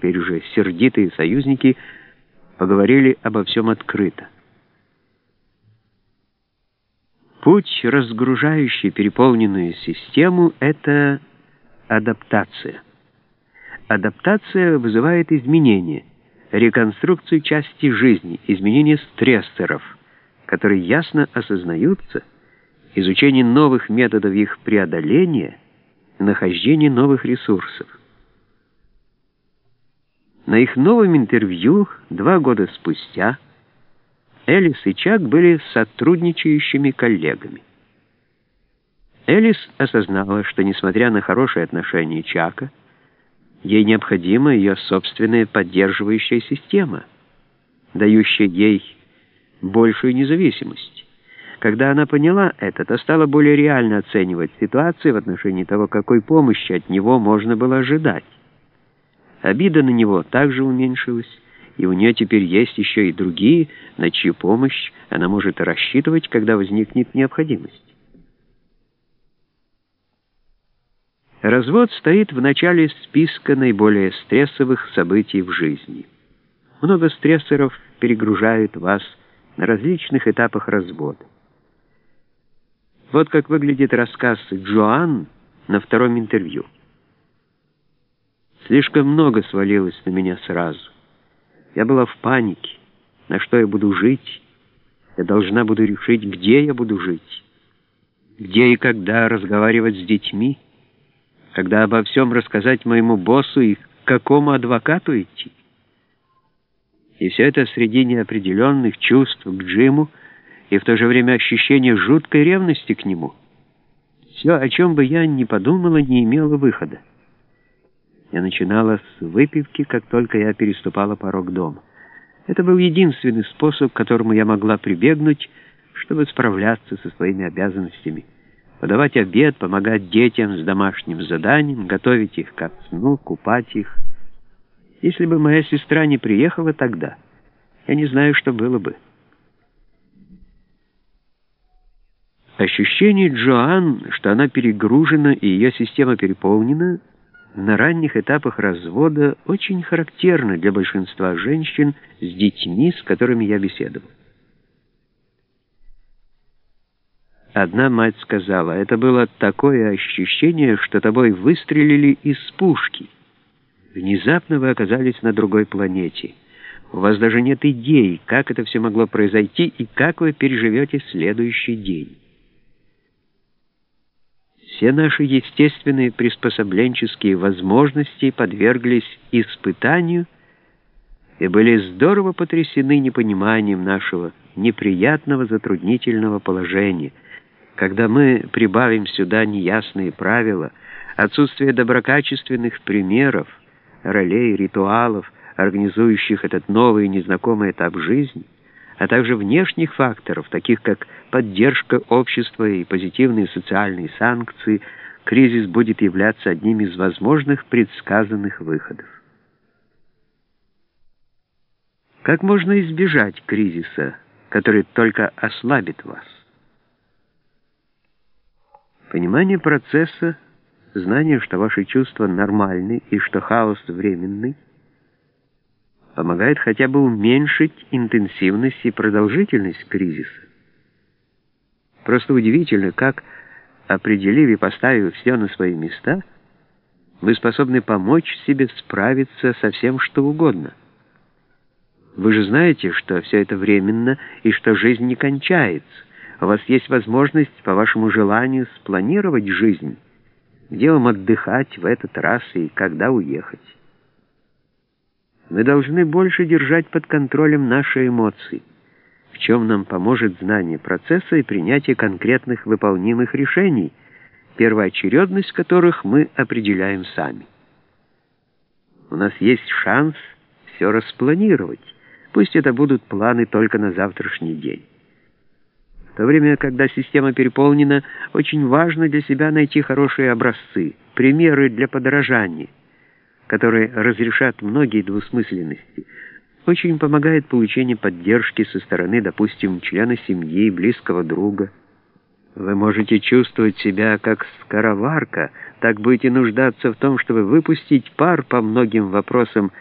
теперь уже сердитые союзники, поговорили обо всем открыто. Путь, разгружающий переполненную систему, это адаптация. Адаптация вызывает изменения, реконструкцию части жизни, изменение стрессоров, которые ясно осознаются, изучение новых методов их преодоления, нахождение новых ресурсов. На их новом интервью два года спустя Элис и Чак были сотрудничающими коллегами. Элис осознала, что, несмотря на хорошие отношения Чака, ей необходима ее собственная поддерживающая система, дающая ей большую независимость. Когда она поняла это, то стала более реально оценивать ситуацию в отношении того, какой помощи от него можно было ожидать. Обида на него также уменьшилась, и у нее теперь есть еще и другие, на чью помощь она может рассчитывать, когда возникнет необходимость. Развод стоит в начале списка наиболее стрессовых событий в жизни. Много стрессоров перегружают вас на различных этапах развода. Вот как выглядит рассказ Джоан на втором интервью. Слишком много свалилось на меня сразу. Я была в панике. На что я буду жить? Я должна буду решить, где я буду жить. Где и когда разговаривать с детьми. Когда обо всем рассказать моему боссу и к какому адвокату идти. И все это среди неопределенных чувств к Джиму и в то же время ощущение жуткой ревности к нему. Все, о чем бы я ни подумала, не имело выхода. Я начинала с выпивки, как только я переступала порог дома. Это был единственный способ, к которому я могла прибегнуть, чтобы справляться со своими обязанностями. Подавать обед, помогать детям с домашним заданием, готовить их ко сну, купать их. Если бы моя сестра не приехала тогда, я не знаю, что было бы. Ощущение Джоан, что она перегружена и ее система переполнена, на ранних этапах развода очень характерно для большинства женщин с детьми, с которыми я беседовал. Одна мать сказала, это было такое ощущение, что тобой выстрелили из пушки. Внезапно вы оказались на другой планете. У вас даже нет идей, как это все могло произойти и как вы переживете следующий день. Все наши естественные приспособленческие возможности подверглись испытанию и были здорово потрясены непониманием нашего неприятного затруднительного положения, когда мы прибавим сюда неясные правила, отсутствие доброкачественных примеров, ролей, ритуалов, организующих этот новый незнакомый этап жизни — а также внешних факторов, таких как поддержка общества и позитивные социальные санкции, кризис будет являться одним из возможных предсказанных выходов. Как можно избежать кризиса, который только ослабит вас? Понимание процесса, знание, что ваши чувства нормальны и что хаос временный – помогает хотя бы уменьшить интенсивность и продолжительность кризиса. Просто удивительно, как, определив и поставив все на свои места, вы способны помочь себе справиться со всем, что угодно. Вы же знаете, что все это временно и что жизнь не кончается. У вас есть возможность, по вашему желанию, спланировать жизнь, где вам отдыхать в этот раз и когда уехать. Мы должны больше держать под контролем наши эмоции, в чем нам поможет знание процесса и принятие конкретных выполнимых решений, первоочередность которых мы определяем сами. У нас есть шанс все распланировать, пусть это будут планы только на завтрашний день. В то время, когда система переполнена, очень важно для себя найти хорошие образцы, примеры для подражания – которые разрешат многие двусмысленности, очень помогает получение поддержки со стороны, допустим, члена семьи, близкого друга. Вы можете чувствовать себя как скороварка, так будете нуждаться в том, чтобы выпустить пар по многим вопросам